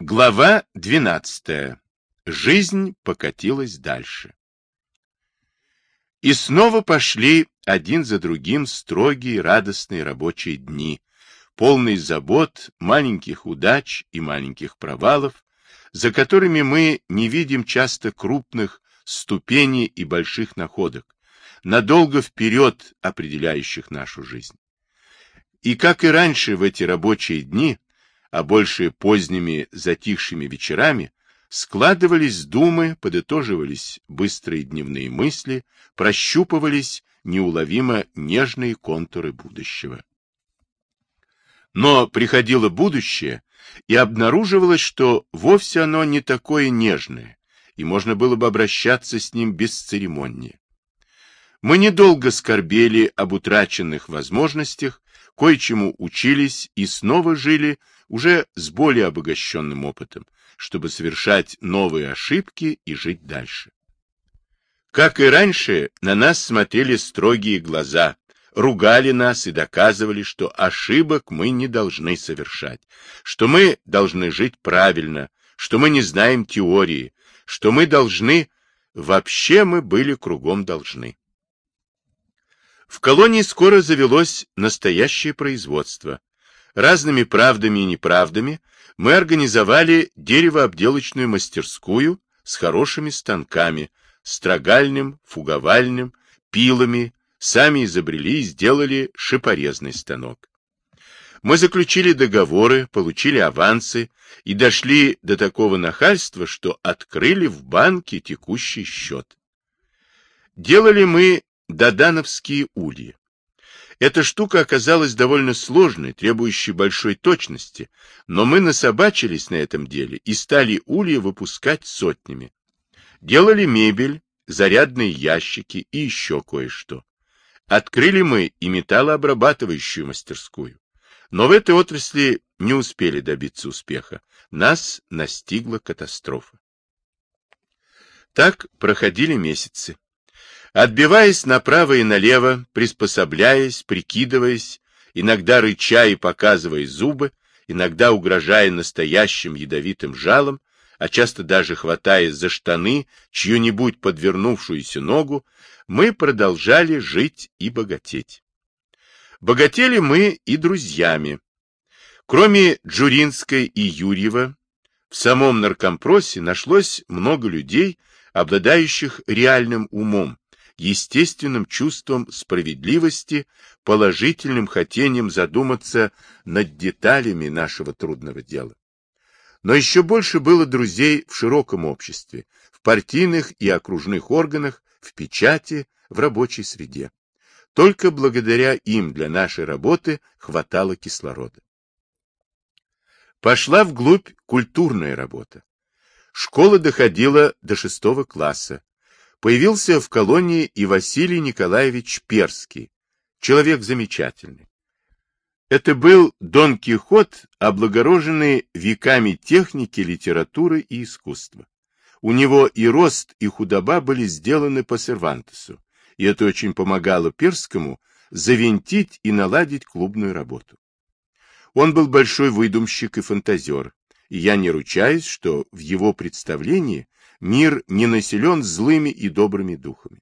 Глава 12. Жизнь покатилась дальше. И снова пошли один за другим строгие радостные рабочие дни, полные забот, маленьких удач и маленьких провалов, за которыми мы не видим часто крупных ступеней и больших находок, надолго вперед определяющих нашу жизнь. И как и раньше в эти рабочие дни, а больше поздними затихшими вечерами, складывались думы, подытоживались быстрые дневные мысли, прощупывались неуловимо нежные контуры будущего. Но приходило будущее, и обнаруживалось, что вовсе оно не такое нежное, и можно было бы обращаться с ним бесцеремоннее. Мы недолго скорбели об утраченных возможностях, кое-чему учились и снова жили уже с более обогащенным опытом, чтобы совершать новые ошибки и жить дальше. Как и раньше, на нас смотрели строгие глаза, ругали нас и доказывали, что ошибок мы не должны совершать, что мы должны жить правильно, что мы не знаем теории, что мы должны... Вообще мы были кругом должны. В колонии скоро завелось настоящее производство. Разными правдами и неправдами мы организовали деревообделочную мастерскую с хорошими станками, строгальным, фуговальным, пилами, сами изобрели и сделали шипорезный станок. Мы заключили договоры, получили авансы и дошли до такого нахальства, что открыли в банке текущий счет. Делали мы додановские ульи. Эта штука оказалась довольно сложной, требующей большой точности, но мы насобачились на этом деле и стали улья выпускать сотнями. Делали мебель, зарядные ящики и еще кое-что. Открыли мы и металлообрабатывающую мастерскую. Но в этой отрасли не успели добиться успеха. Нас настигла катастрофа. Так проходили месяцы. Отбиваясь направо и налево, приспособляясь, прикидываясь, иногда рыча и показывая зубы, иногда угрожая настоящим ядовитым жалом, а часто даже хватаясь за штаны чью-нибудь подвернувшуюся ногу, мы продолжали жить и богатеть. Богатели мы и друзьями. Кроме Джуринской и Юрьева, в самом наркомпросе нашлось много людей, обладающих реальным умом, естественным чувством справедливости, положительным хотением задуматься над деталями нашего трудного дела. Но еще больше было друзей в широком обществе, в партийных и окружных органах, в печати, в рабочей среде. Только благодаря им для нашей работы хватало кислорода. Пошла вглубь культурная работа. Школа доходила до шестого класса, Появился в колонии и Василий Николаевич Перский, человек замечательный. Это был Дон Кихот, облагороженный веками техники, литературы и искусства. У него и рост, и худоба были сделаны по Сервантесу, и это очень помогало Перскому завинтить и наладить клубную работу. Он был большой выдумщик и фантазер, и я не ручаюсь, что в его представлении мир не населен злыми и добрыми духами.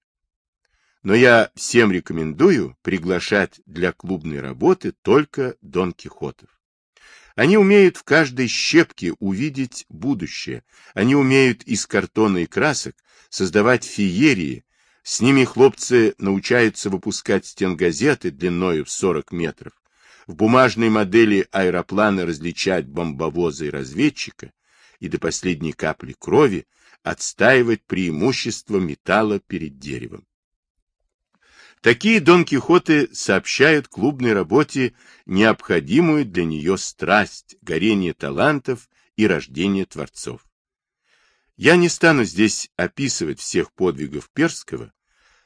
Но я всем рекомендую приглашать для клубной работы только Дон Кихотов. Они умеют в каждой щепке увидеть будущее. Они умеют из картона и красок создавать феерии. С ними хлопцы научаются выпускать стенгазеты длиною в 40 метров. В бумажной модели аэроплана различать бомбовоза и разведчика. И до последней капли крови отстаивать преимущество металла перед деревом. Такие Дон Кихоты сообщают клубной работе необходимую для нее страсть, горение талантов и рождение творцов. Я не стану здесь описывать всех подвигов Перского,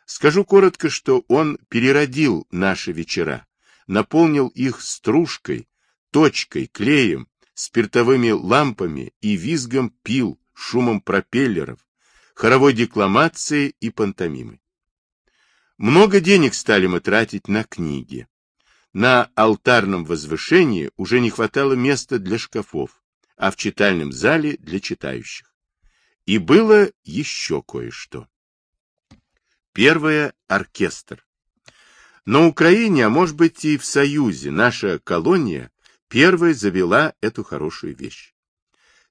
скажу коротко, что он переродил наши вечера, наполнил их стружкой, точкой, клеем, спиртовыми лампами и визгом пил, шумом пропеллеров, хоровой декламацией и пантомимой. Много денег стали мы тратить на книги. На алтарном возвышении уже не хватало места для шкафов. а в читальном зале для читающих. И было еще кое-что. Первое – оркестр. На Украине, а может быть и в Союзе, наша колония первая завела эту хорошую вещь.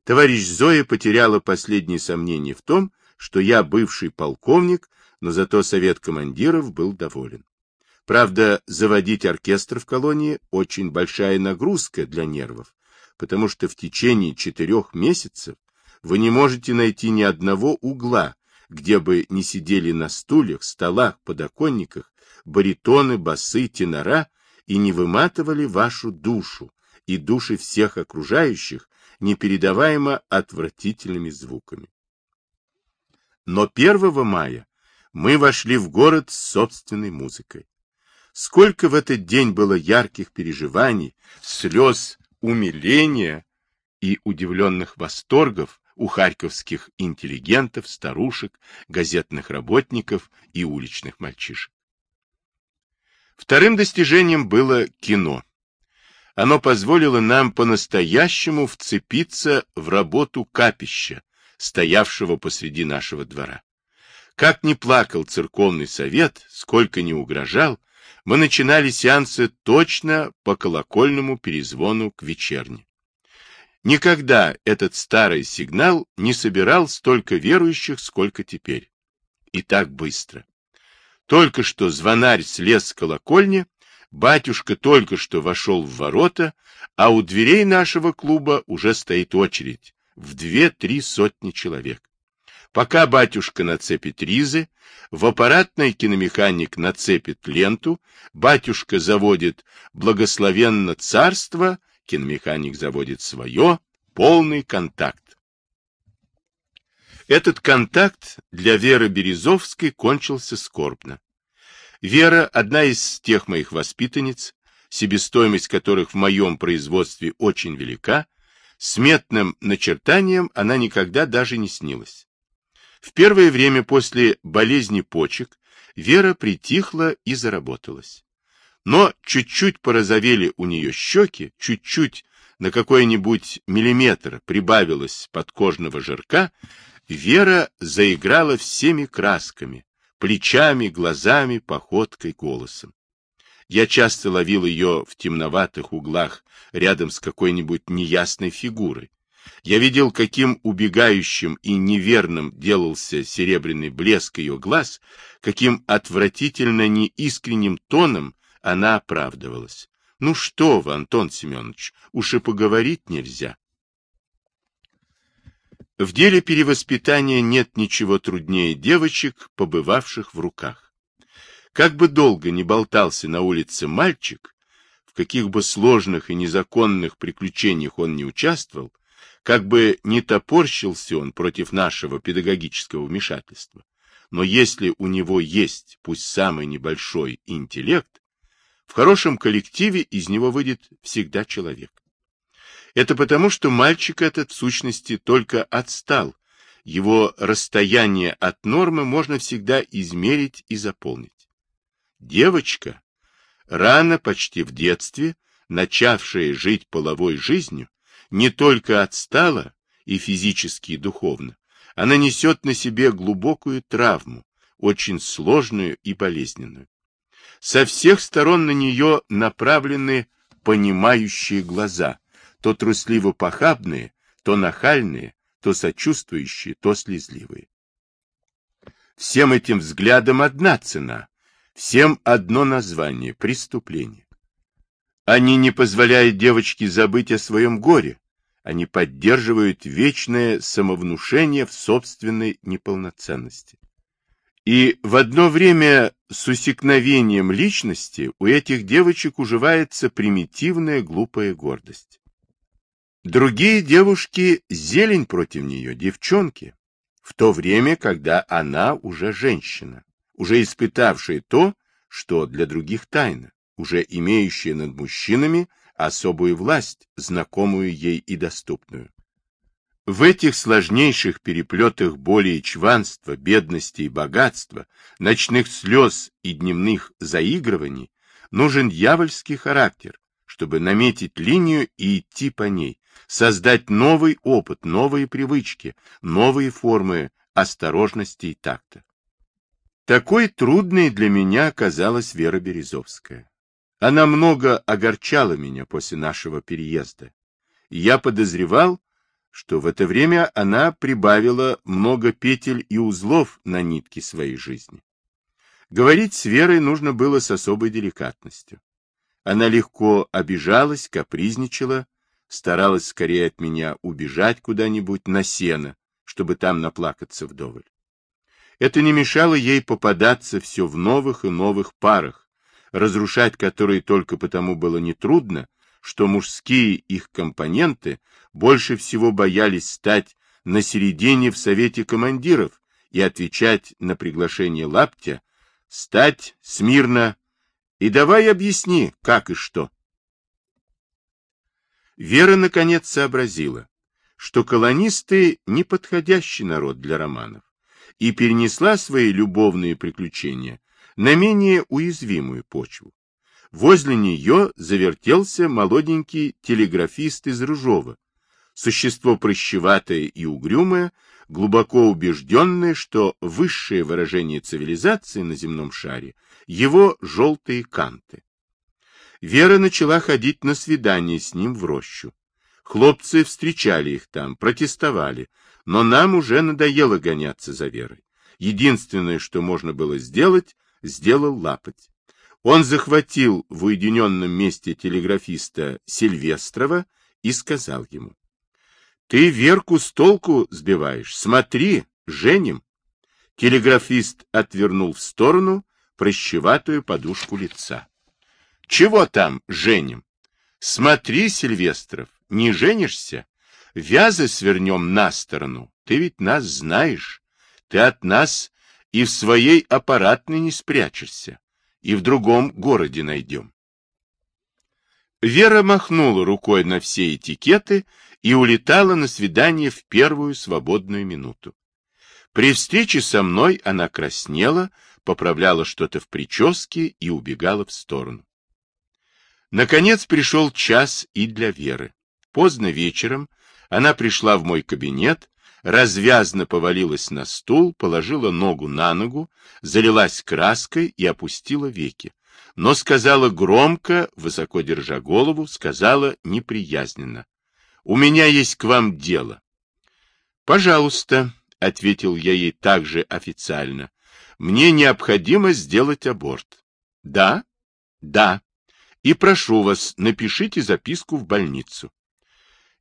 Товарищ Зоя потеряла последние сомнения в том, что я бывший полковник, но зато совет командиров был доволен. Правда, заводить оркестр в колонии очень большая нагрузка для нервов, потому что в течение четырех месяцев вы не можете найти ни одного угла, где бы не сидели на стульях, столах, подоконниках баритоны, басы, тенора и не выматывали вашу душу и души всех окружающих непередаваемо отвратительными звуками. Но 1 мая мы вошли в город с собственной музыкой. Сколько в этот день было ярких переживаний, слез, умиления и удивленных восторгов у харьковских интеллигентов, старушек, газетных работников и уличных мальчишек. Вторым достижением было кино. Оно позволило нам по-настоящему вцепиться в работу капища, стоявшего посреди нашего двора. Как ни плакал церковный совет, сколько ни угрожал, мы начинали сеансы точно по колокольному перезвону к вечерне. Никогда этот старый сигнал не собирал столько верующих, сколько теперь. И так быстро. Только что звонарь слез с колокольни, батюшка только что вошел в ворота, а у дверей нашего клуба уже стоит очередь в две-три сотни человек. Пока батюшка нацепит ризы, в аппаратный киномеханик нацепит ленту, батюшка заводит «Благословенно царство», киномеханик заводит свое, полный контакт. Этот контакт для Веры Березовской кончился скорбно. Вера – одна из тех моих воспитанниц, себестоимость которых в моем производстве очень велика, сметным начертанием она никогда даже не снилась. В первое время после болезни почек Вера притихла и заработалась. Но чуть-чуть порозовели у нее щеки, чуть-чуть на какой-нибудь миллиметр прибавилось подкожного жирка, Вера заиграла всеми красками, плечами, глазами, походкой, голосом. Я часто ловил ее в темноватых углах рядом с какой-нибудь неясной фигурой. Я видел, каким убегающим и неверным делался серебряный блеск ее глаз, каким отвратительно неискренним тоном она оправдывалась. Ну что вы, Антон Семенович, уж и поговорить нельзя. В деле перевоспитания нет ничего труднее девочек, побывавших в руках. Как бы долго ни болтался на улице мальчик, в каких бы сложных и незаконных приключениях он не участвовал, как бы не топорщился он против нашего педагогического вмешательства, но если у него есть, пусть самый небольшой, интеллект, в хорошем коллективе из него выйдет всегда человек. Это потому, что мальчик этот в сущности только отстал. Его расстояние от нормы можно всегда измерить и заполнить. Девочка, рано, почти в детстве, начавшая жить половой жизнью, не только отстала и физически, и духовно, она несет на себе глубокую травму, очень сложную и болезненную. Со всех сторон на нее направлены понимающие глаза – то трусливо-похабные, то нахальные, то сочувствующие, то слезливые. Всем этим взглядам одна цена, всем одно название – преступление. Они не позволяют девочке забыть о своем горе, они поддерживают вечное самовнушение в собственной неполноценности. И в одно время с усекновением личности у этих девочек уживается примитивная глупая гордость. Другие девушки зелень против нее, девчонки, в то время, когда она уже женщина, уже испытавшая то, что для других тайна, уже имеющая над мужчинами особую власть, знакомую ей и доступную. В этих сложнейших переплетах боли и чванства, бедности и богатства, ночных слез и дневных заигрываний нужен дьявольский характер, чтобы наметить линию и идти по ней, создать новый опыт, новые привычки, новые формы осторожности и такта. Такой трудной для меня оказалась Вера Березовская. Она много огорчала меня после нашего переезда. Я подозревал, что в это время она прибавила много петель и узлов на нитке своей жизни. Говорить с Верой нужно было с особой деликатностью. Она легко обижалась, капризничала, старалась скорее от меня убежать куда-нибудь на сено, чтобы там наплакаться вдоволь. Это не мешало ей попадаться все в новых и новых парах, разрушать которые только потому было нетрудно, что мужские их компоненты больше всего боялись стать на середине в совете командиров и отвечать на приглашение лаптя, стать смирно и давай объясни, как и что. Вера наконец сообразила, что колонисты — неподходящий народ для романов, и перенесла свои любовные приключения на менее уязвимую почву. Возле нее завертелся молоденький телеграфист из Рыжова, существо прыщеватое и угрюмое, глубоко убежденное, что высшее выражение цивилизации на земном шаре — его желтые канты. Вера начала ходить на свидание с ним в рощу. Хлопцы встречали их там, протестовали, но нам уже надоело гоняться за Верой. Единственное, что можно было сделать, сделал Лапоть. Он захватил в уединенном месте телеграфиста Сильвестрова и сказал ему, «Ты Верку с толку сбиваешь, смотри, женим». Телеграфист отвернул в сторону прощеватую подушку лица. «Чего там женим? Смотри, Сильвестров, не женишься? Вязы свернем на сторону. Ты ведь нас знаешь. Ты от нас и в своей аппаратной не спрячешься. И в другом городе найдем. Вера махнула рукой на все этикеты и улетала на свидание в первую свободную минуту. При встрече со мной она краснела, поправляла что-то в прическе и убегала в сторону. Наконец пришел час и для Веры. Поздно вечером она пришла в мой кабинет, развязно повалилась на стул, положила ногу на ногу, залилась краской и опустила веки. Но сказала громко, высоко держа голову, сказала неприязненно. «У меня есть к вам дело». «Пожалуйста», — ответил я ей также официально, — «мне необходимо сделать аборт». «Да?» «Да», и прошу вас, напишите записку в больницу.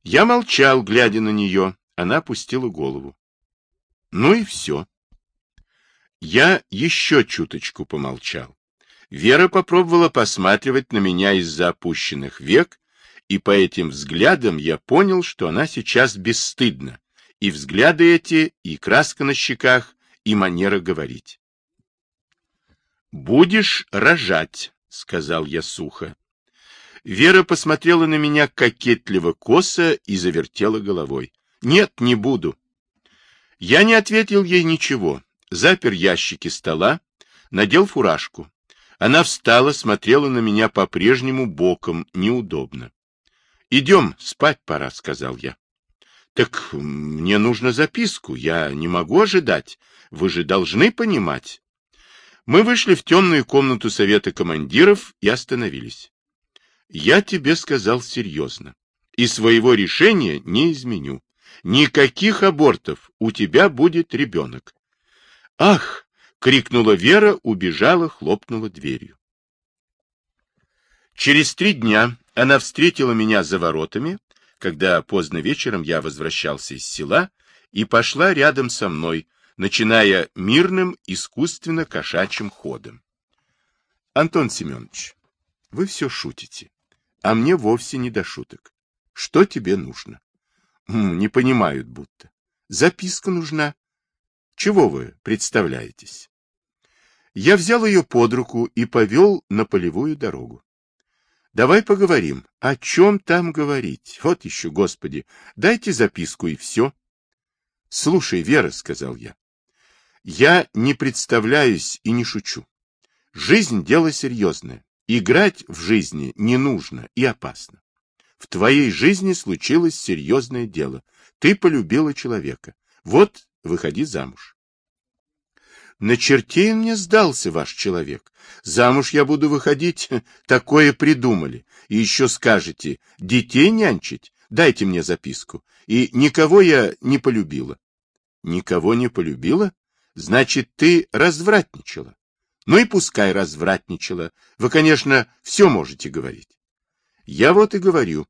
Я молчал, глядя на нее. Она опустила голову. Ну и все. Я еще чуточку помолчал. Вера попробовала посматривать на меня из-за опущенных век, и по этим взглядам я понял, что она сейчас бесстыдна. И взгляды эти, и краска на щеках, и манера говорить. «Будешь рожать», — сказал я сухо. Вера посмотрела на меня кокетливо косо и завертела головой. «Нет, не буду». Я не ответил ей ничего, запер ящики стола, надел фуражку. Она встала, смотрела на меня по-прежнему боком, неудобно. «Идем, спать пора», — сказал я. «Так мне нужно записку, я не могу ожидать, вы же должны понимать». Мы вышли в темную комнату совета командиров и остановились. Я тебе сказал серьезно. И своего решения не изменю. Никаких абортов. У тебя будет ребенок. Ах! крикнула Вера, убежала, хлопнула дверью. Через три дня она встретила меня за воротами, когда поздно вечером я возвращался из села, и пошла рядом со мной, начиная мирным, искусственно кошачьим ходом. Антон Семенович, вы все шутите, а мне вовсе не до шуток. Что тебе нужно? Не понимают будто. Записка нужна. Чего вы представляетесь? Я взял ее под руку и повел на полевую дорогу. Давай поговорим. О чем там говорить? Вот еще, Господи, дайте записку и все. Слушай, Вера, сказал я, я не представляюсь и не шучу. Жизнь — дело серьезное. Играть в жизни не нужно и опасно. В твоей жизни случилось серьезное дело. Ты полюбила человека. Вот, выходи замуж. На чертей мне сдался ваш человек. Замуж я буду выходить, такое придумали. И еще скажете, детей нянчить? Дайте мне записку. И никого я не полюбила. Никого не полюбила? Значит, ты развратничала. Ну и пускай развратничала. Вы, конечно, все можете говорить. Я вот и говорю,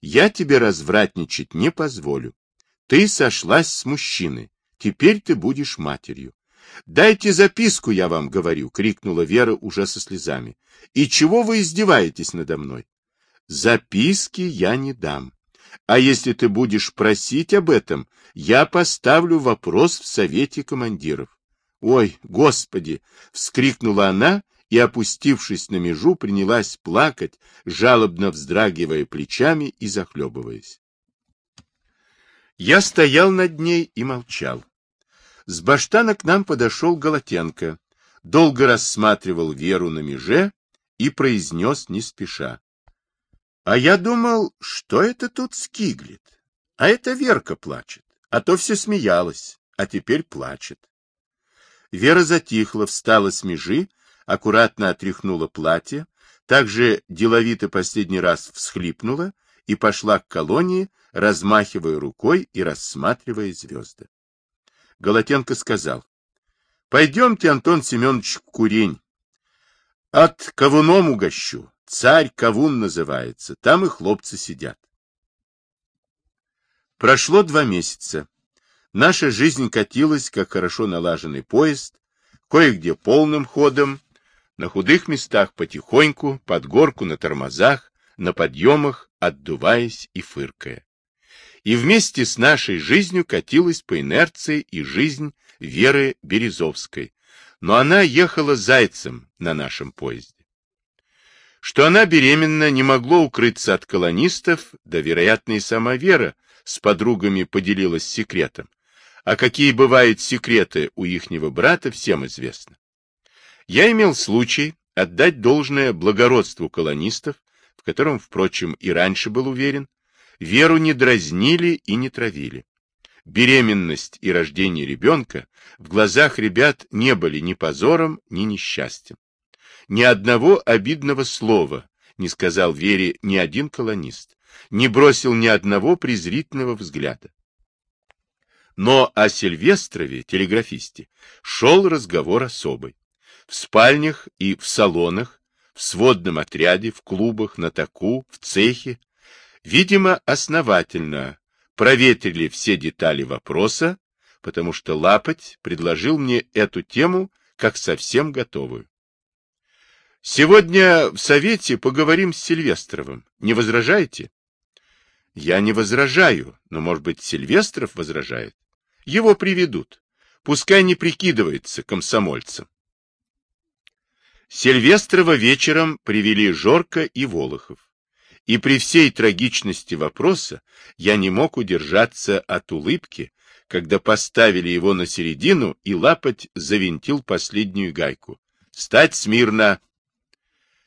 я тебе развратничать не позволю. Ты сошлась с мужчиной, теперь ты будешь матерью. Дайте записку, я вам говорю, крикнула Вера уже со слезами. И чего вы издеваетесь надо мной? Записки я не дам. А если ты будешь просить об этом, я поставлю вопрос в совете командиров. Ой, господи, вскрикнула она и, опустившись на межу, принялась плакать, жалобно вздрагивая плечами и захлебываясь. Я стоял над ней и молчал. С баштана к нам подошел Голотенко, долго рассматривал Веру на меже и произнес не спеша. — А я думал, что это тут скиглит? А это Верка плачет, а то все смеялась, а теперь плачет. Вера затихла, встала с межи аккуратно отряхнула платье, также деловито последний раз всхлипнула и пошла к колонии, размахивая рукой и рассматривая звезды. Голотенко сказал, — Пойдемте, Антон Семенович, в курень. От кавуном угощу. Царь кавун называется. Там и хлопцы сидят. Прошло два месяца. Наша жизнь катилась, как хорошо налаженный поезд, кое-где полным ходом, на худых местах потихоньку, под горку на тормозах, на подъемах, отдуваясь и фыркая. И вместе с нашей жизнью катилась по инерции и жизнь Веры Березовской, но она ехала зайцем на нашем поезде. Что она беременна, не могло укрыться от колонистов, да, вероятно, и сама Вера с подругами поделилась секретом. А какие бывают секреты у ихнего брата, всем известно. Я имел случай отдать должное благородству колонистов, в котором, впрочем, и раньше был уверен, веру не дразнили и не травили. Беременность и рождение ребенка в глазах ребят не были ни позором, ни несчастьем. Ни одного обидного слова не сказал Вере ни один колонист, не бросил ни одного презрительного взгляда. Но о Сильвестрове, телеграфисте, шел разговор особый в спальнях и в салонах, в сводном отряде, в клубах, на таку, в цехе, видимо, основательно проветрили все детали вопроса, потому что Лапоть предложил мне эту тему как совсем готовую. Сегодня в Совете поговорим с Сильвестровым. Не возражаете? Я не возражаю, но, может быть, Сильвестров возражает. Его приведут. Пускай не прикидывается комсомольцем. Сильвестрова вечером привели Жорка и Волохов. И при всей трагичности вопроса я не мог удержаться от улыбки, когда поставили его на середину, и лапоть завинтил последнюю гайку. «Стать смирно!»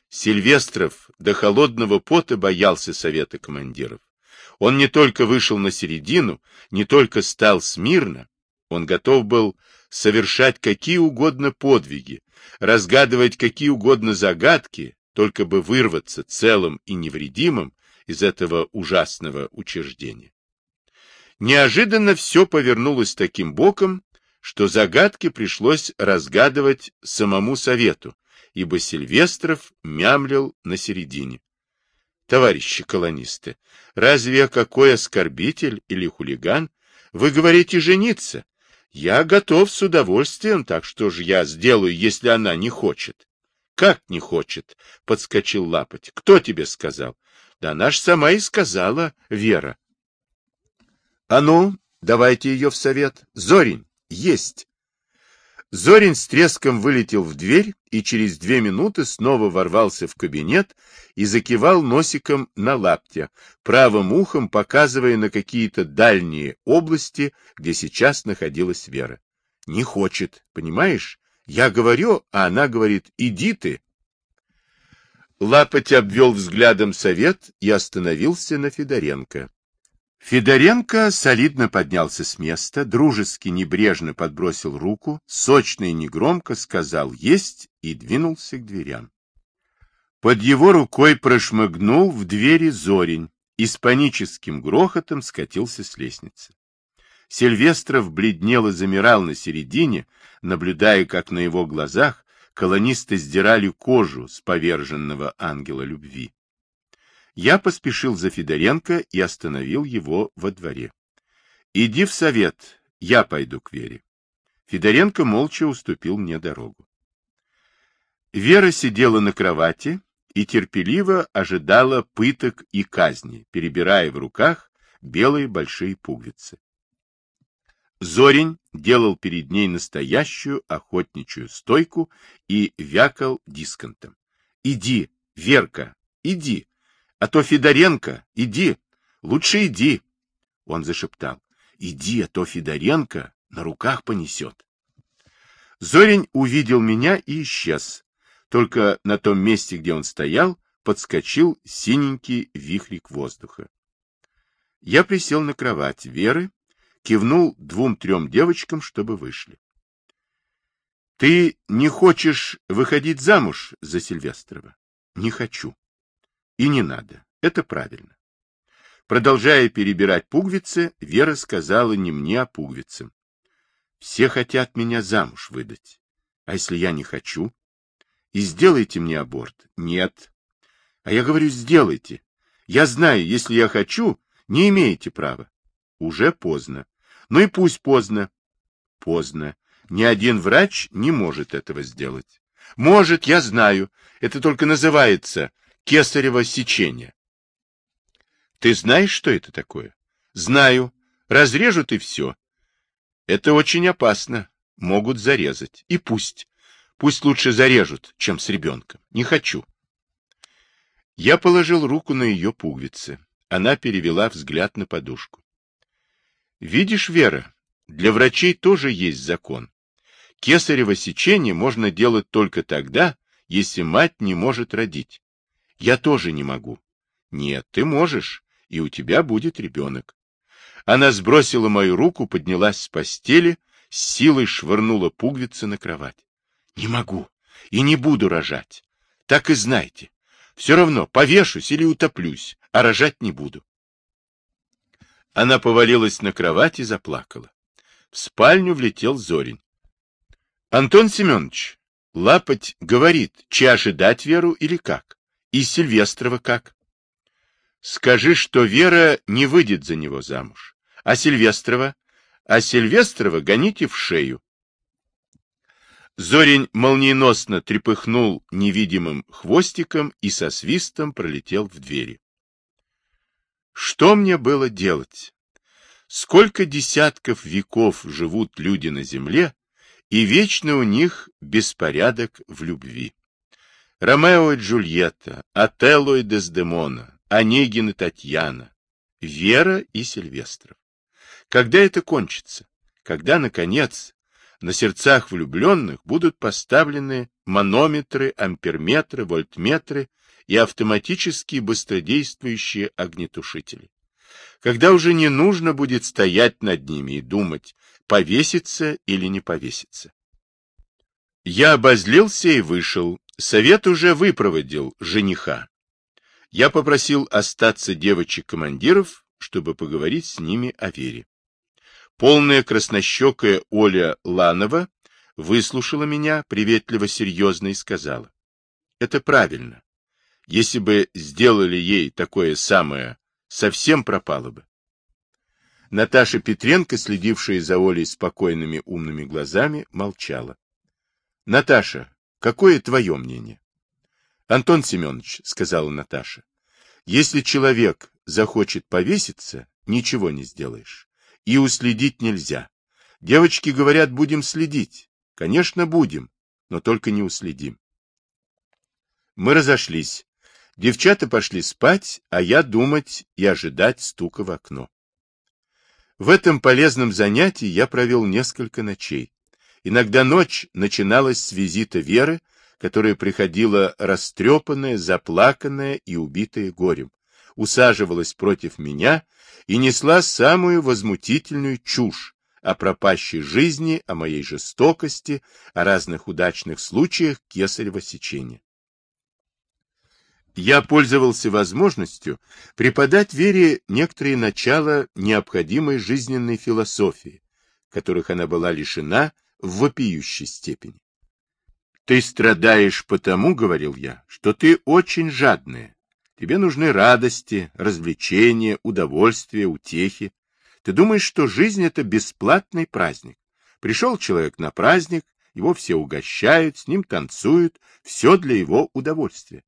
Сильвестров до холодного пота боялся совета командиров. Он не только вышел на середину, не только стал смирно, он готов был совершать какие угодно подвиги, разгадывать какие угодно загадки, только бы вырваться целым и невредимым из этого ужасного учреждения. Неожиданно все повернулось таким боком, что загадки пришлось разгадывать самому совету, ибо Сильвестров мямлил на середине. Товарищи колонисты, разве я какой оскорбитель или хулиган? Вы говорите жениться, я готов с удовольствием, так что же я сделаю, если она не хочет? Как не хочет? Подскочил Лапоть. Кто тебе сказал? Да она сама и сказала, Вера. А ну, давайте ее в совет. Зорень, есть. Зорин с треском вылетел в дверь и через две минуты снова ворвался в кабинет и закивал носиком на лаптя, правым ухом показывая на какие-то дальние области, где сейчас находилась Вера. Не хочет, понимаешь? Я говорю, а она говорит, иди ты. Лапоть обвел взглядом совет и остановился на Федоренко. Федоренко солидно поднялся с места, дружески небрежно подбросил руку, сочно и негромко сказал «есть» и двинулся к дверям. Под его рукой прошмыгнул в двери Зорень и с паническим грохотом скатился с лестницы. Сильвестров бледнел и замирал на середине, наблюдая, как на его глазах колонисты сдирали кожу с поверженного ангела любви. Я поспешил за Федоренко и остановил его во дворе. — Иди в совет, я пойду к Вере. Федоренко молча уступил мне дорогу. Вера сидела на кровати и терпеливо ожидала пыток и казни, перебирая в руках белые большие пуговицы. Зорень делал перед ней настоящую охотничью стойку и вякал дисконтом. — Иди, Верка, иди, а то Федоренко, иди, лучше иди. Он зашептал. — Иди, а то Федоренко на руках понесет. Зорень увидел меня и исчез. Только на том месте, где он стоял, подскочил синенький вихрик воздуха. Я присел на кровать Веры кивнул двум-трем девочкам, чтобы вышли. — Ты не хочешь выходить замуж за Сильвестрова? — Не хочу. И не надо. Это правильно. Продолжая перебирать пуговицы, Вера сказала не мне, а пуговицам. Все хотят меня замуж выдать. А если я не хочу? И сделайте мне аборт. Нет. А я говорю, сделайте. Я знаю, если я хочу, не имеете права. Уже поздно. Ну и пусть поздно. Поздно. Ни один врач не может этого сделать. Может, я знаю. Это только называется кесарево сечение. Ты знаешь, что это такое? Знаю. Разрежут и все. Это очень опасно. Могут зарезать. И пусть. Пусть лучше зарежут, чем с ребенком. Не хочу. Я положил руку на ее пуговицы. Она перевела взгляд на подушку. Видишь, Вера, для врачей тоже есть закон. Кесарево сечение можно делать только тогда, если мать не может родить. Я тоже не могу. Нет, ты можешь, и у тебя будет ребенок. Она сбросила мою руку, поднялась с постели, с силой швырнула пуговицы на кровать. Не могу и не буду рожать. Так и знайте. Все равно повешусь или утоплюсь, а рожать не буду. Она повалилась на кровать и заплакала. В спальню влетел Зорин. — Антон Семенович, Лапоть говорит, че ожидать Веру или как? И Сильвестрова как? — Скажи, что Вера не выйдет за него замуж. А Сильвестрова? А Сильвестрова гоните в шею. Зорень молниеносно трепыхнул невидимым хвостиком и со свистом пролетел в двери. Что мне было делать? Сколько десятков веков живут люди на земле, и вечно у них беспорядок в любви. Ромео и Джульетта, Отелло и Дездемона, Онегин и Татьяна, Вера и Сильвестров. Когда это кончится? Когда, наконец, на сердцах влюбленных будут поставлены манометры, амперметры, вольтметры и автоматические быстродействующие огнетушители. Когда уже не нужно будет стоять над ними и думать, повеситься или не повеситься. Я обозлился и вышел. Совет уже выпроводил жениха. Я попросил остаться девочек-командиров, чтобы поговорить с ними о вере. Полная краснощекая Оля Ланова выслушала меня приветливо-серьезно и сказала. Это правильно. Если бы сделали ей такое самое, совсем пропало бы. Наташа Петренко, следившая за Олей спокойными умными глазами, молчала. — Наташа, какое твое мнение? — Антон Семенович, — сказала Наташа, — если человек захочет повеситься, ничего не сделаешь. И уследить нельзя. Девочки говорят, будем следить. Конечно, будем, но только не уследим. Мы разошлись. Девчата пошли спать, а я думать и ожидать стука в окно. В этом полезном занятии я провел несколько ночей. Иногда ночь начиналась с визита Веры, которая приходила растрепанная, заплаканная и убитая горем, усаживалась против меня и несла самую возмутительную чушь о пропащей жизни, о моей жестокости, о разных удачных случаях кесарево сечения. Я пользовался возможностью преподать Вере некоторые начала необходимой жизненной философии, которых она была лишена в вопиющей степени. «Ты страдаешь потому, — говорил я, — что ты очень жадная. Тебе нужны радости, развлечения, удовольствия, утехи. Ты думаешь, что жизнь — это бесплатный праздник. Пришел человек на праздник, его все угощают, с ним танцуют, все для его удовольствия.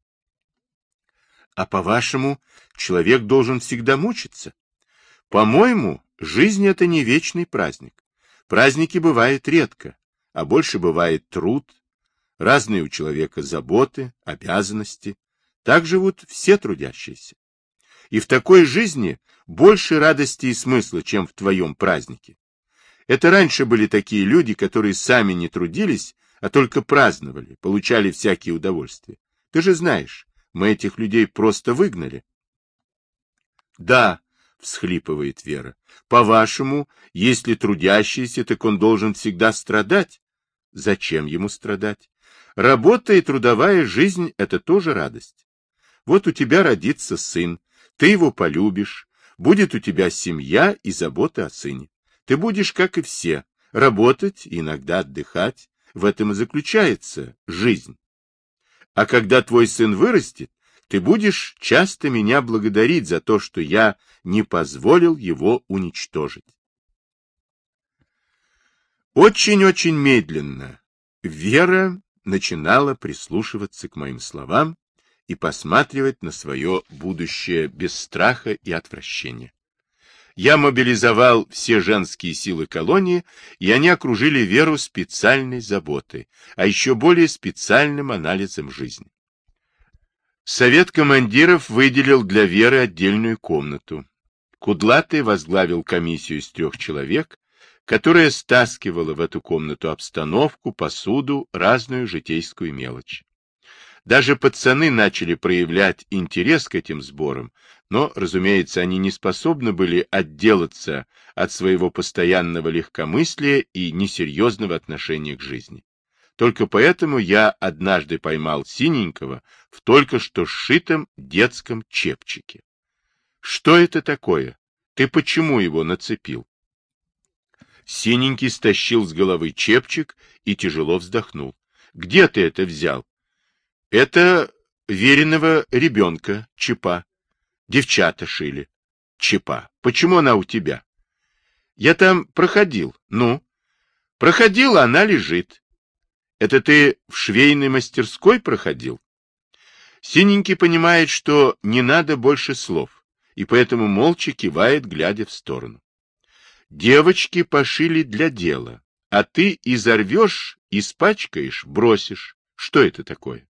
А по-вашему, человек должен всегда мучиться? По-моему, жизнь — это не вечный праздник. Праздники бывают редко, а больше бывает труд, разные у человека заботы, обязанности. Так живут все трудящиеся. И в такой жизни больше радости и смысла, чем в твоем празднике. Это раньше были такие люди, которые сами не трудились, а только праздновали, получали всякие удовольствия. Ты же знаешь, мы этих людей просто выгнали. Да, всхлипывает Вера. По-вашему, если трудящийся, так он должен всегда страдать? Зачем ему страдать? Работа и трудовая жизнь — это тоже радость. Вот у тебя родится сын, ты его полюбишь, будет у тебя семья и забота о сыне. Ты будешь, как и все, работать иногда отдыхать. В этом и заключается жизнь. А когда твой сын вырастет, ты будешь часто меня благодарить за то, что я не позволил его уничтожить. Очень-очень медленно Вера начинала прислушиваться к моим словам и посматривать на свое будущее без страха и отвращения. Я мобилизовал все женские силы колонии, и они окружили Веру специальной заботой, а еще более специальным анализом жизни. Совет командиров выделил для Веры отдельную комнату. Кудлатый возглавил комиссию из трех человек, которая стаскивала в эту комнату обстановку, посуду, разную житейскую мелочь. Даже пацаны начали проявлять интерес к этим сборам, но, разумеется, они не способны были отделаться от своего постоянного легкомыслия и несерьезного отношения к жизни. Только поэтому я однажды поймал синенького в только что сшитом детском чепчике. Что это такое? Ты почему его нацепил? Синенький стащил с головы чепчик и тяжело вздохнул. Где ты это взял? Это веренного ребенка, чепа. Девчата шили. Чепа. Почему она у тебя? Я там проходил. Ну? Проходил, а она лежит. Это ты в швейной мастерской проходил? Синенький понимает, что не надо больше слов, и поэтому молча кивает, глядя в сторону. Девочки пошили для дела, а ты изорвешь, испачкаешь, бросишь. Что это такое?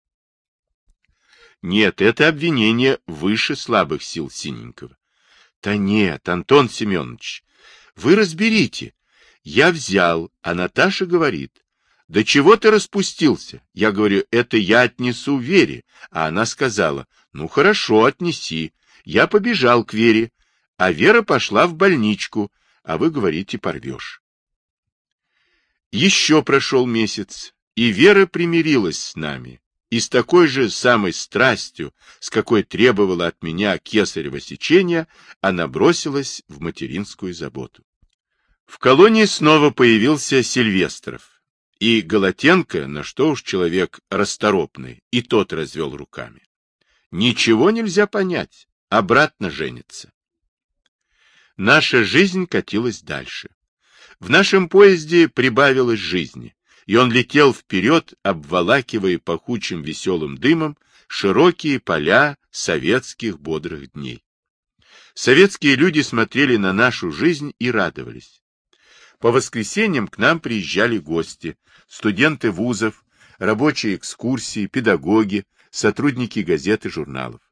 Нет, это обвинение выше слабых сил Синенького. Да нет, Антон Семенович, вы разберите. Я взял, а Наташа говорит, да чего ты распустился? Я говорю, это я отнесу Вере. А она сказала, ну хорошо, отнеси. Я побежал к Вере, а Вера пошла в больничку, а вы говорите, порвешь. Еще прошел месяц, и Вера примирилась с нами, и с такой же самой страстью, с какой требовала от меня кесарево сечения, она бросилась в материнскую заботу. В колонии снова появился Сильвестров, и Голотенко, на что уж человек расторопный, и тот развел руками. Ничего нельзя понять, обратно женится. Наша жизнь катилась дальше. В нашем поезде прибавилось жизни и он летел вперед, обволакивая пахучим веселым дымом широкие поля советских бодрых дней. Советские люди смотрели на нашу жизнь и радовались. По воскресеньям к нам приезжали гости, студенты вузов, рабочие экскурсии, педагоги, сотрудники газет и журналов.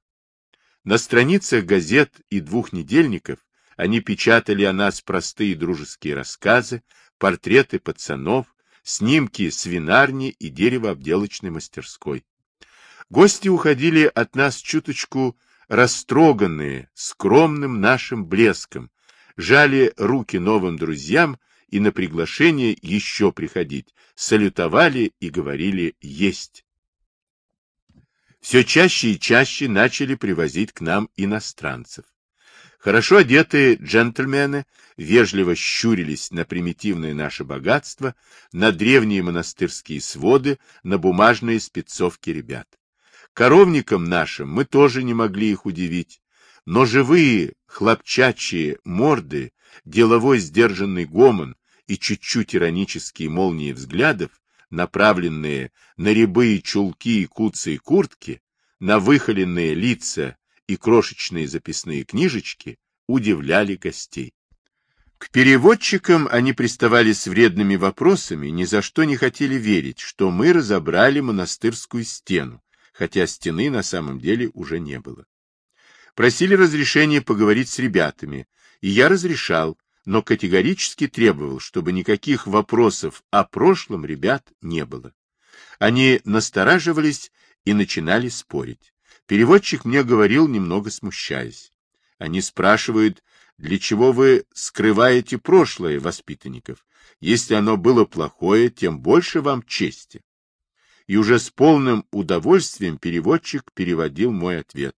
На страницах газет и двухнедельников они печатали о нас простые дружеские рассказы, портреты пацанов, снимки свинарни и деревообделочной мастерской. Гости уходили от нас чуточку растроганные, скромным нашим блеском, жали руки новым друзьям и на приглашение еще приходить, салютовали и говорили «есть». Все чаще и чаще начали привозить к нам иностранцев. Хорошо одетые джентльмены вежливо щурились на примитивное наше богатство, на древние монастырские своды, на бумажные спецовки ребят. Коровникам нашим мы тоже не могли их удивить, но живые хлопчачьи морды, деловой сдержанный гомон и чуть-чуть иронические молнии взглядов, направленные на рябые чулки и куцы и куртки, на выхоленные лица и крошечные записные книжечки, удивляли гостей. К переводчикам они приставали с вредными вопросами, ни за что не хотели верить, что мы разобрали монастырскую стену, хотя стены на самом деле уже не было. Просили разрешения поговорить с ребятами, и я разрешал, но категорически требовал, чтобы никаких вопросов о прошлом ребят не было. Они настораживались и начинали спорить. Переводчик мне говорил, немного смущаясь. Они спрашивают, для чего вы скрываете прошлое воспитанников? Если оно было плохое, тем больше вам чести. И уже с полным удовольствием переводчик переводил мой ответ.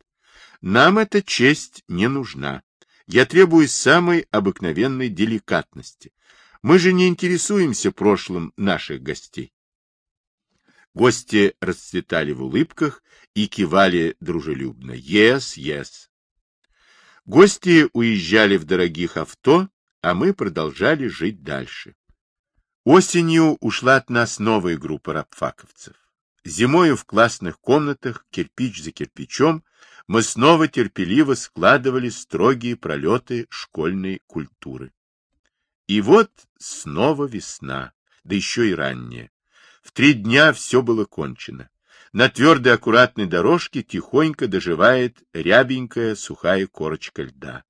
Нам эта честь не нужна. Я требую самой обыкновенной деликатности. Мы же не интересуемся прошлым наших гостей. Гости расцветали в улыбках и кивали дружелюбно. Yes, yes. Гости уезжали в дорогих авто, а мы продолжали жить дальше. Осенью ушла от нас новая группа рабфаковцев. Зимою в классных комнатах, кирпич за кирпичом, мы снова терпеливо складывали строгие пролеты школьной культуры. И вот снова весна, да еще и ранняя. В три дня все было кончено. На твердой аккуратной дорожке тихонько доживает рябенькая сухая корочка льда.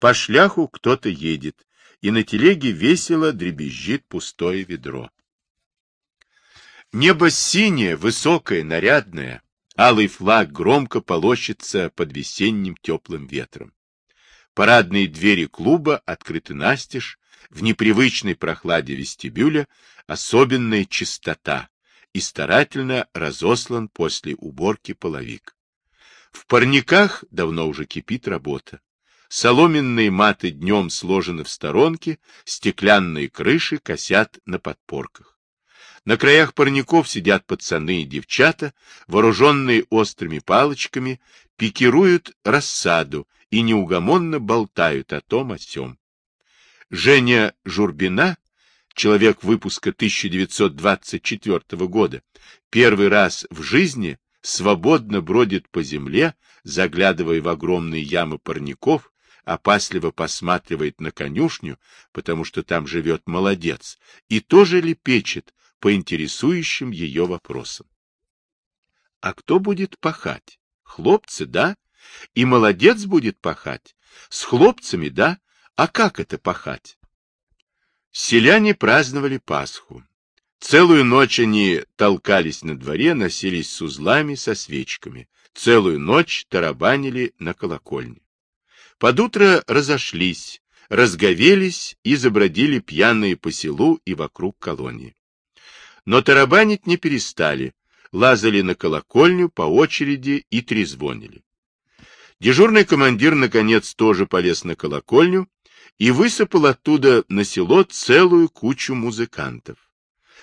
По шляху кто-то едет, и на телеге весело дребезжит пустое ведро. Небо синее, высокое, нарядное, Алый флаг громко полощется под весенним теплым ветром. Парадные двери клуба открыты настежь, в непривычной прохладе вестибюля особенная чистота и старательно разослан после уборки половик. В парниках давно уже кипит работа. Соломенные маты днем сложены в сторонке, стеклянные крыши косят на подпорках. На краях парников сидят пацаны и девчата, вооруженные острыми палочками, пикируют рассаду и неугомонно болтают о том о сём. Женя Журбина, человек выпуска 1924 года, первый раз в жизни свободно бродит по земле, заглядывая в огромные ямы парников, опасливо посматривает на конюшню, потому что там живет молодец, и тоже лепечет, по интересующим ее вопросам. А кто будет пахать? Хлопцы, да? И молодец будет пахать? С хлопцами, да? А как это пахать? Селяне праздновали Пасху. Целую ночь они толкались на дворе, носились с узлами, со свечками. Целую ночь тарабанили на колокольне. Под утро разошлись, разговелись и забродили пьяные по селу и вокруг колонии. Но тарабанить не перестали, лазали на колокольню по очереди и трезвонили. Дежурный командир, наконец, тоже полез на колокольню и высыпал оттуда на село целую кучу музыкантов.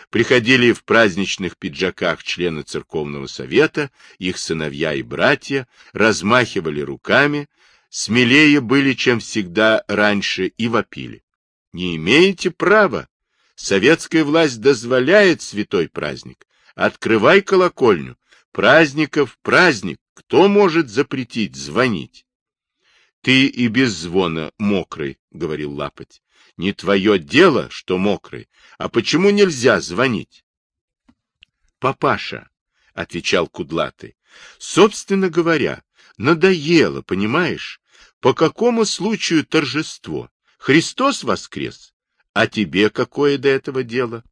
Приходили в праздничных пиджаках члены церковного совета, их сыновья и братья, размахивали руками, смелее были, чем всегда раньше, и вопили. Не имеете права, Советская власть дозволяет святой праздник. Открывай колокольню. Праздников праздник. Кто может запретить звонить? Ты и без звона мокрый, — говорил Лапоть. Не твое дело, что мокрый. А почему нельзя звонить? Папаша, — отвечал Кудлатый, — собственно говоря, надоело, понимаешь? По какому случаю торжество? Христос воскрес? А тебе какое до этого дело?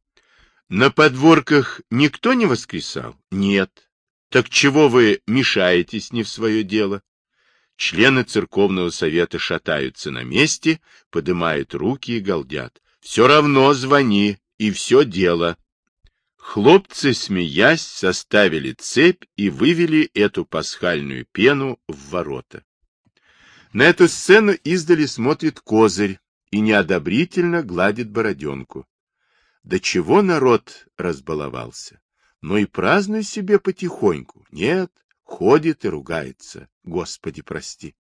На подворках никто не воскресал? Нет. Так чего вы мешаетесь не в свое дело? Члены церковного совета шатаются на месте, поднимают руки и галдят. Все равно звони, и все дело. Хлопцы, смеясь, составили цепь и вывели эту пасхальную пену в ворота. На эту сцену издали смотрит козырь и неодобрительно гладит бороденку. До чего народ разбаловался? Но и празднуй себе потихоньку. Нет, ходит и ругается. Господи, прости.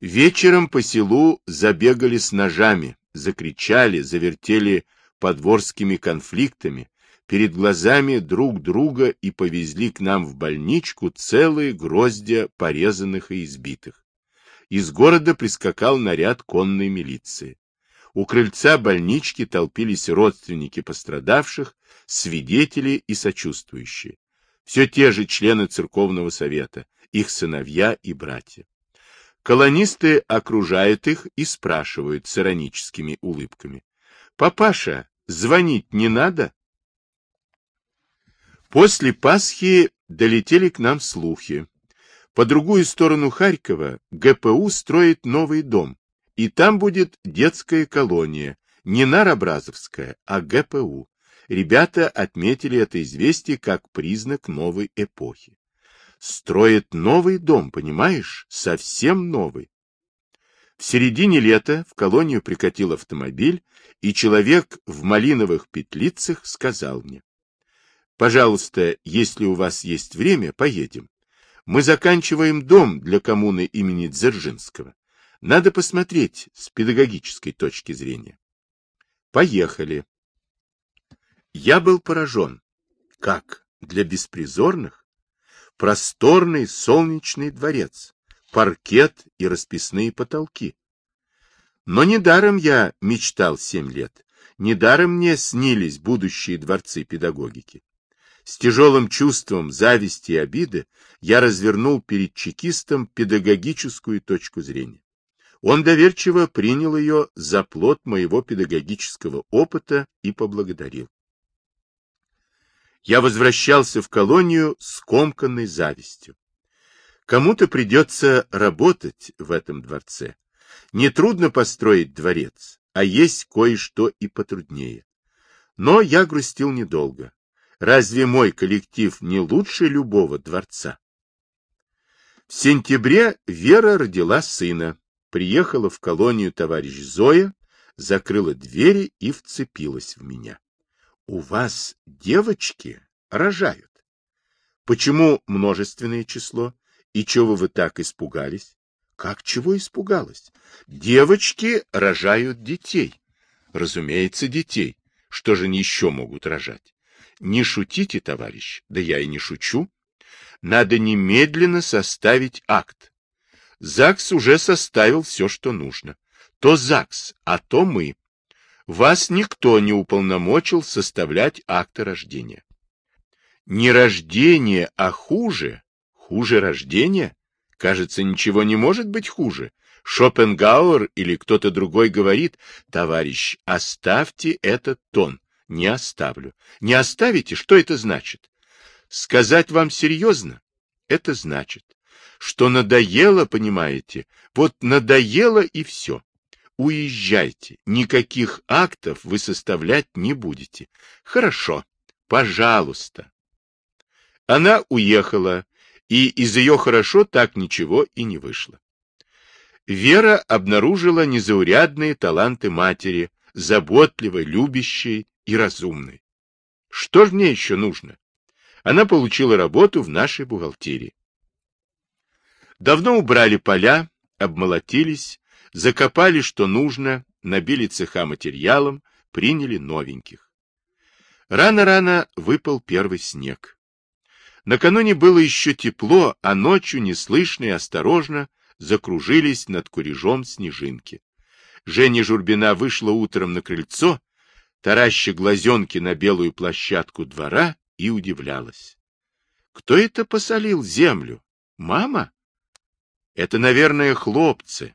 Вечером по селу забегали с ножами, закричали, завертели подворскими конфликтами, перед глазами друг друга и повезли к нам в больничку целые гроздья порезанных и избитых. Из города прискакал наряд конной милиции. У крыльца больнички толпились родственники пострадавших, свидетели и сочувствующие. Все те же члены церковного совета, их сыновья и братья. Колонисты окружают их и спрашивают с ироническими улыбками. «Папаша, звонить не надо?» После Пасхи долетели к нам слухи. По другую сторону Харькова ГПУ строит новый дом, и там будет детская колония, не Нарабразовская, а ГПУ. Ребята отметили это известие как признак новой эпохи. Строит новый дом, понимаешь? Совсем новый. В середине лета в колонию прикатил автомобиль, и человек в малиновых петлицах сказал мне, Пожалуйста, если у вас есть время, поедем. Мы заканчиваем дом для коммуны имени Дзержинского. Надо посмотреть с педагогической точки зрения. Поехали. Я был поражен. Как? Для беспризорных? Просторный солнечный дворец, паркет и расписные потолки. Но недаром я мечтал семь лет. Недаром мне снились будущие дворцы педагогики. С тяжелым чувством зависти и обиды я развернул перед чекистом педагогическую точку зрения. Он доверчиво принял ее за плод моего педагогического опыта и поблагодарил. Я возвращался в колонию с комканной завистью. Кому-то придется работать в этом дворце. Нетрудно построить дворец, а есть кое-что и потруднее. Но я грустил недолго. Разве мой коллектив не лучше любого дворца? В сентябре Вера родила сына, приехала в колонию товарищ Зоя, закрыла двери и вцепилась в меня. — У вас девочки рожают. Почему множественное число? И чего вы так испугались? Как чего испугалась? Девочки рожают детей. Разумеется, детей. Что же они еще могут рожать? Не шутите, товарищ, да я и не шучу. Надо немедленно составить акт. ЗАГС уже составил все, что нужно. То ЗАГС, а то мы. Вас никто не уполномочил составлять акты рождения. Не рождение, а хуже. Хуже рождения? Кажется, ничего не может быть хуже. Шопенгауэр или кто-то другой говорит, товарищ, оставьте этот тон. Не оставлю. Не оставите? Что это значит? Сказать вам серьезно? Это значит, что надоело, понимаете? Вот надоело и все. Уезжайте. Никаких актов вы составлять не будете. Хорошо. Пожалуйста. Она уехала, и из ее хорошо так ничего и не вышло. Вера обнаружила незаурядные таланты матери, заботливой, любящей, и разумной. Что же мне еще нужно? Она получила работу в нашей бухгалтерии. Давно убрали поля, обмолотились, закопали, что нужно, набили цеха материалом, приняли новеньких. Рано-рано выпал первый снег. Накануне было еще тепло, а ночью неслышно и осторожно закружились над курежом снежинки. Женя Журбина вышла утром на крыльцо тараща глазенки на белую площадку двора, и удивлялась. Кто это посолил землю? Мама? Это, наверное, хлопцы.